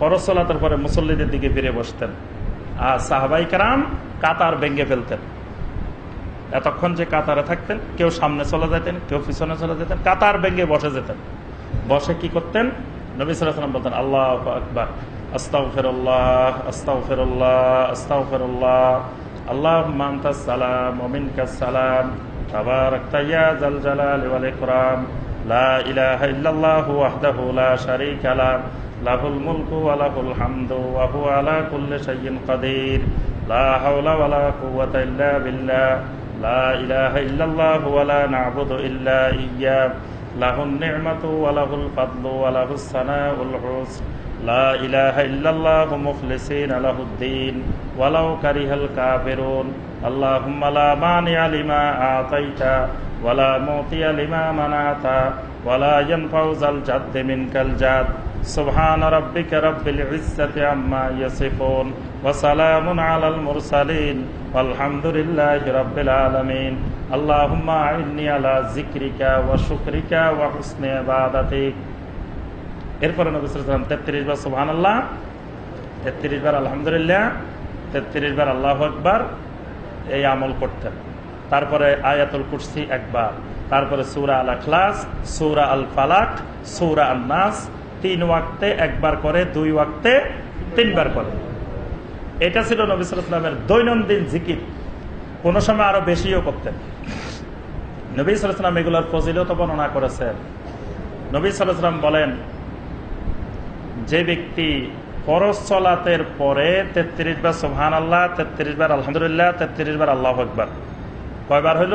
পরসলাতের পরে মুসল্লিদের দিকে ফিরে বসতেন। আর সাহাবাই কারাম কাতার ভেঙে ফেলতেন। এতক্ষণ যে কাতারে থাকতেন, কেউ সামনে চলে যেতেন, কেউ পিছনে চলে যেতেন, কাতার ভেঙে বসে যেতেন। বসে কি করতেন? নবী সালাম বলতেন, আল্লাহ আকবর আস্তাউ ফেরল্লাহ আস্তাউ ফেরল্লাহ আস্তাউ ফেরল্লাহ আল্লাহ সালাম ওমিনকা সালাম ইলাহা ইল্লাল্লাহু ওয়াহদাহু লা শারীকা লা লাহুল মুলকু ওয়া লাহুল হামদু হুয়া আলা কুল্লি শাইইন কাদির। লা হাওলা ওয়া লা কুওয়াতা ইল্লা বিল্লাহ। লা ইলাহা ইল্লাল্লাহু ওয়া লা না'বুদু ইল্লা ইয়্যা লাহুন নি'মাতু ওয়া লাহুল ফাদলু ওয়া লাহুস সানাউল হুসন। লা ইলাহা ইল্লাল্লাহু মুখলিসিনা লাহুদ-দ্বীন ওয়ালাউ কারিহাল কাফিরুন। আল্লাহুম্মা লা মানি'a লিমা আ'তাইতা ওয়া লা মুতিয়া লিমা মানাতা। ওয়া লা ইয়ানফা'ু যাল জাদ্দি মিনকাল জাদ। سبحان ربك رب العزة عما يصفون وسلام على المرسلين والحمد لله رب العالمين اللهم أعني على ذكرك وشكرك وحسن عبادتك এরপরে নবী সাল্লাম তেত্রিশ বার সুবহান আল্লাহ তেত্রিশ বার আলহামদুলিল্লাহ তেত্রিশ বার আল্লাহ একবার এই আমল করতেন তারপরে আয়াতুল কুরসি একবার তারপরে সুরা আল আখলাস সুরা আল ফালাক সুরা আল নাস তিন ওয়াক্তে একবার করে, দুই ওয়াক্তে তিনবার করে। এটা ছিল নবী সালামের দৈনন্দিন জিকির। কোন সময় আরও বেশিও করতেন। নবী সালাম এগুলোর ফজিলত বর্ণনা করেছেন। নবী সালাম বলেন, যে ব্যক্তি ফরজ চলাতের পরে তেত্রিশ বার সোহান আল্লাহ তেত্রিশ বার আলহামদুলিল্লাহ, তেত্রিশ বার আল্লাহ আকবার। কয়বার হইল?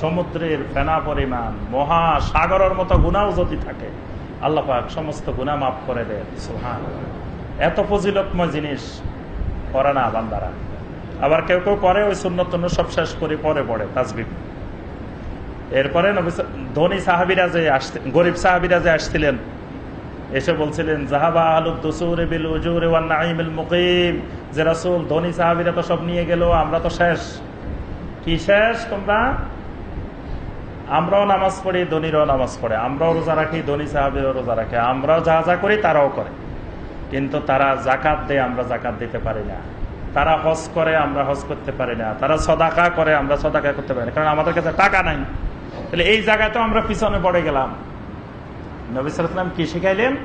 সমুদ্রের ফেনা পরিমাণ, মহাসাগরের মতো গুণাও যদি থাকে, আল্লাহ পাক সমস্ত গুণা মাফ করে দেন সুহান এত ফজিলতময় জিনিস করে না বান্দারা। আবার কেউ কেউ করে ওই সুন্নত সব শেষ করে পরে পড়ে তাজবিব এরপরে ধনী সাহাবিরা যে আসতে, গরিব সাহাবিরা যে আসছিলেন, এসে বলছিলেন জাহাবা আলুদ্দুসুর বিল যে রাসুল, ধনী সাহাবিরা তো সব নিয়ে গেল, আমরা তো শেষ। কি শেষ তোমরা? আমরাও নামাজ পড়ি, ধনীরাও নামাজ পড়ে। আমরাও রোজা রাখি, ধনী সাহাবিরও রোজা রাখে। আমরাও যা যা করি তারাও করে। কিন্তু তারা জাকাত দেয়, আমরা জাকাত দিতে পারি না। তারা হজ করে, আমরা হজ করতে পারি না। তারা সদাকা করে, আমরা সদাকা করতে পারি না। কারণ আমাদের কাছে টাকা নাই। তাহলে এই জায়গায় তো আমরা পিছনে পড়ে গেলাম। নবী সালাম কি শিখাইলেন?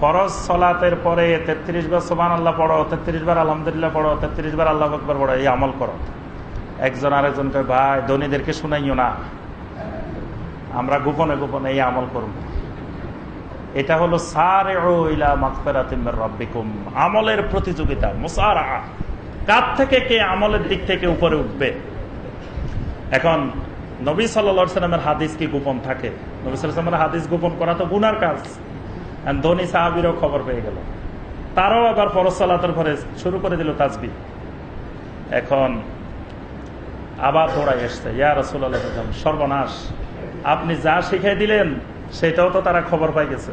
ফরজ সলাতের পরে তেত্রিশ বার সোমান আল্লাহ পড়ো, তেত্রিশ বার আলহামদুলিল্লাহ পড়ো, তেত্রিশ বার আল্লাহ আকবর পড়ো, এই আমল করো। একজন আরেকজনকে, ভাই, ধনীদেরকে শুনাইও না। আমরা গোপনে গোপনে এই আমল করব। এটা হলো সারে আমলের প্রতিযোগিতা মুসারা কার থেকে কে আমলের দিক থেকে উপরে উঠবে? এখন, নবী সাল্লামের হাদিস কি গোপন থাকে? নবী সাল্লামের হাদিস গোপন করা তো গুনার কাজ। ধনী সাহাবিরও খবর পেয়ে গেল। তারাও আবার ফরসালাতের পরে শুরু করে দিল তাজবি এখন আবার দৌড়াই এসছে। ইয়া রসুল্লাহ সর্বনাশ। আপনি যা শিখাই দিলেন, সেটাও তো তারা খবর পাই গেছে।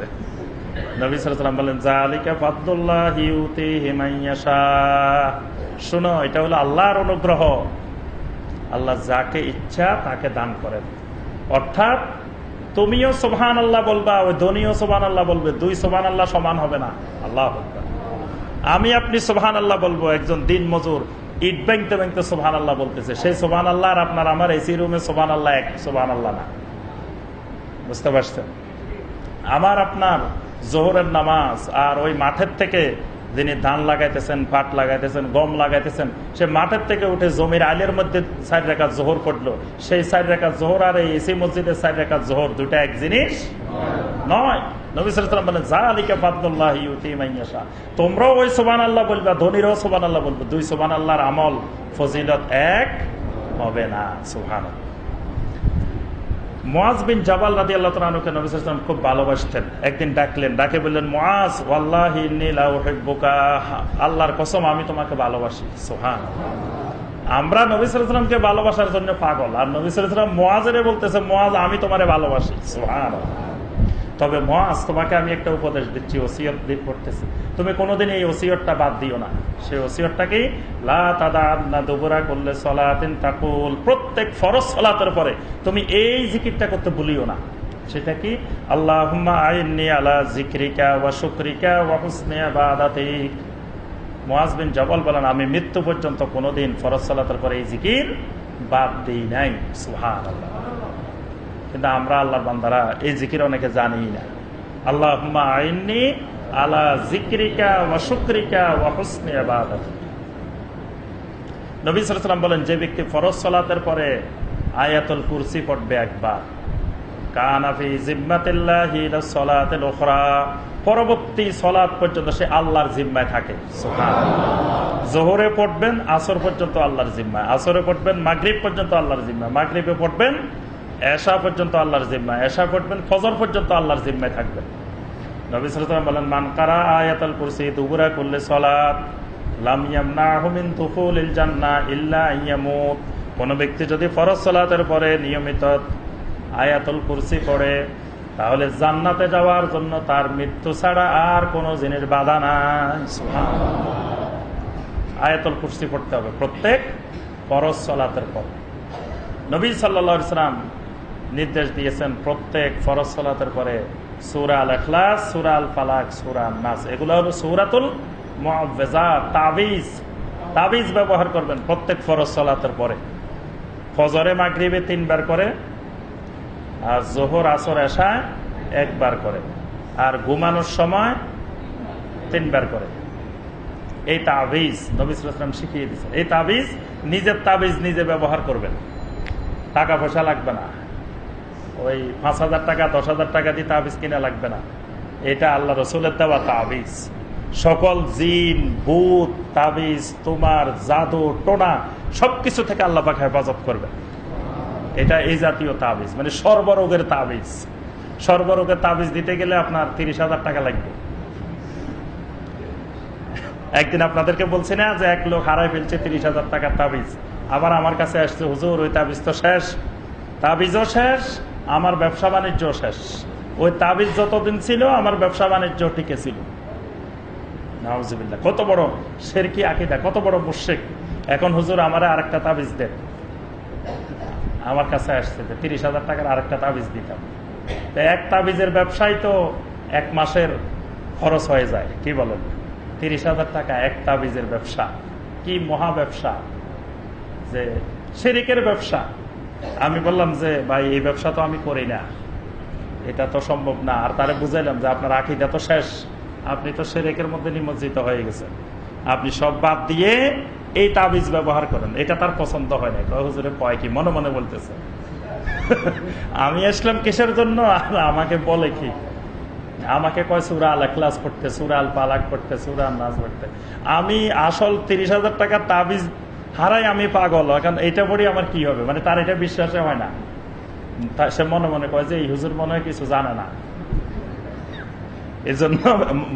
এটা হলো আল্লাহর অনুগ্রহ। আল্লাহ যাকে ইচ্ছা তাকে দান অর্থাৎ, তুমিও সোহান আল্লাহ বলবা, ওই ধনীও আল্লাহ বলবে। দুই সোহান আল্লাহ সমান হবে না। আল্লাহ আমি আপনি সোহান আল্লাহ বলব, একজন দিন মজুর ইট ব্যাংতে ব্যাংতে সোহান আল্লাহ বলতেছে। সেই সোহান আল্লাহ আর আপনার আমার এসি রুমে সোহান আল্লাহ এক সোহান আল্লাহ না। বুঝতে পারছেন? আমার আপনার জোহরের নামাজ আর ওই মাঠের থেকে যিনি ধান লাগাইতেছেন, পাট লাগাইতেছেন, গম লাগাইতেছেন, সে মাঠের থেকে উঠে জমির আলের মধ্যে সাইড রেখা জোহর পড়ল। সেই সাইড রেখা জোহর আর এই এসি মসজিদের সাইড রেখা জোহর দুটা এক জিনিস নয়। নবিসাম মোয়াজ নবিসাম খুব ভালোবাসতেন। একদিন ডাকলেন, ডাকে বললেন মোয়াজ ওয়াল্লাহ আল্লাহর কসম, আমি তোমাকে ভালোবাসি সোহান আমরা নবী সালামকে ভালোবাসার জন্য পাগল। আর নবী সালাম মোয়াজের বলতেছে মোয়াজ আমি তোমারে ভালোবাসি সোহান তবে মহাজ তোমাকে আমি একটা উপদেশ দিচ্ছি, ওসিয়ত দিন করতেছি তুমি কোনোদিন এই ওসিয়তটা বাদ দিও না। সেই ওসিয়তটা কি? না দুবরা করলে সলাতিন তাকুল। প্রত্যেক ফরজ সলাতের পরে তুমি এই জিকিরটা করতে ভুলিও না। সেটা কি? আল্লাহ আলা জিক্রিকা ওয়া শুক্রিকা ওয়া হুসনে আবাদাতিক মোয়াজ বিন জবল বলেন, আমি মৃত্যু পর্যন্ত কোনোদিন ফরজ সালাতের পরে এই জিকির বাদ দিই নাই। সুহান আল্লাহ কিন্তু আমরা আল্লাহর বান্দারা এই জিকির অনেকে জানি না। আল্লাহ আইনি আলা জিক্রিকা ওয়া শুক্রিকা নবী সাল্লাম বলেন, যে ব্যক্তি ফরজ সালাতের পরে আয়াতুল কুরসি পড়বে একবার। কানাফি জিম্মাতিল্লাহি পরবর্তী সলাদ পর্যন্ত সে আল্লাহর জিম্মায় থাকে। জোহরে পড়বেন, আসর পর্যন্ত আল্লাহর জিম্মায়। আসরে পড়বেন, মাগরীব পর্যন্ত আল্লাহর জিম্মায়। মাগরীবে পড়বেন এশা পর্যন্ত আল্লাহর জিম্মায়, এশা পড়বেন ফজর পর্যন্ত আল্লাহর জিম্মায় থাকবেন। নবী সালাম বলেন মানকারা আয়াতাল কুরসি দুবুরা করলে সলাদ কোন ব্যক্তি যদি ফরজ সলাতের পরে নিয়মিত আয়াতুল কুরসি পড়ে, তাহলে জান্নাতে যাওয়ার জন্য তার মৃত্যু ছাড়া আর কোন জিনিস বাধা নাই। আয়াতুল কুরসি পড়তে হবে প্রত্যেক ফরজ সলাতের পর। নবী সাল্লা ইসলাম নির্দেশ দিয়েছেন প্রত্যেক ফরজ সলাতের পরে সুরা আল এখলাস সুরা আল ফালাক নাস এগুলো হলো সুরাতুল তাবিজ। তাবিজ ব্যবহার করবেন প্রত্যেক ফরজ সলাতের পরে। ফজরে, মাগরিবে তিনবার করে, আর জোহর, আসর এসা একবার করে। আর ঘুমানোর সময় তিনবার করে। এই তাবিজ নবিসাম শিখিয়ে দিচ্ছেন এই তাবিজ নিজের তাবিজ নিজে ব্যবহার করবেন। টাকা পয়সা লাগবে না। ওই পাঁচ হাজার টাকা, দশ হাজার টাকা দিয়ে তাবিজ কিনা লাগবে না। এটা আল্লাহ রসুলের দেওয়া তাবিজ। সকল জিন, ভূত, তাবিজ, তোমার জাদু, টোনা, সবকিছু থেকে আল্লাহ পাখা হেফাজত করবে। এটা এই জাতীয় তাবিজ মানে সর্বরোগের তাবিজ। সর্বরোগের তাবিজ দিতে গেলে আপনার তিরিশ হাজার টাকা লাগবে। একদিন আপনাদেরকে বলছি না যে এক লোক হারাই ফেলছে তিরিশ হাজার টাকার তাবিজ। আবার আমার কাছে আসছে, হুজুর, ওই তাবিজ তো শেষ। তাবিজও শেষ আমার ব্যবসা বাণিজ্য শেষ। ওই তাবিজ যতদিন ছিল, আমার ব্যবসা বাণিজ্য টিকে ছিল। কত বড় শেরকি আকিদা, কত বড় মুশেক এখন হুজুর আমার আরেকটা তাবিজ দেন। আমার কাছে আসছে যে তিরিশ হাজার টাকার আরেকটা তাবিজ দিতাম। এক তাবিজের ব্যবসায় তো এক মাসের খরচ হয়ে যায়, কি বলেন? তিরিশ হাজার টাকা এক তাবিজের ব্যবসা। কি মহা ব্যবসা। যে শেরিকের ব্যবসা। আমি বললাম যে, ভাই, এই ব্যবসা তো আমি করি না। এটা তো সম্ভব না। আর তারে বুঝাইলাম যে, আপনার আখিটা তো শেষ। আপনি তো সেরেকের মধ্যে নিমজ্জিত হয়ে গেছেন। আপনি সব বাদ দিয়ে এই তাবিজ ব্যবহার করেন। এটা তার পছন্দ হয় না হুজুরে, কয় কি? মনে মনে বলতেছে। আমি আসলাম কিসের জন্য? আমাকে বলে কি? আমাকে কয়, সুরা আল ক্লাস পড়তে, সুরা পালাক পড়তে, সুরা নাচ পড়তে। আমি আসল তিরিশ হাজার টাকা তাবিজ হারাই আমি পাগল এখন এটা পড়ি আমার কি হবে? মানে তার এটা বিশ্বাসে হয় না। সে মনে মনে কয় যে, এই হুজুর মনে হয় কিছু জানে না। এই জন্য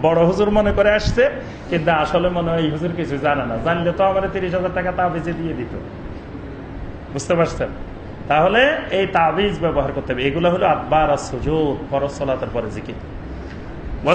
বড় হুজুর মনে করে আসছে, কিন্তু আসলে মনে হয় এই হুজুর কিছু জানে না। জানলে তো আমার তিরিশ হাজার টাকা তাবিজে দিয়ে দিত। বুঝতে পারছেন? তাহলে এই তাবিজ ব্যবহার করতে হবে। এগুলো হলো আব্বার সুযোগ চলাতের পরে জিকির।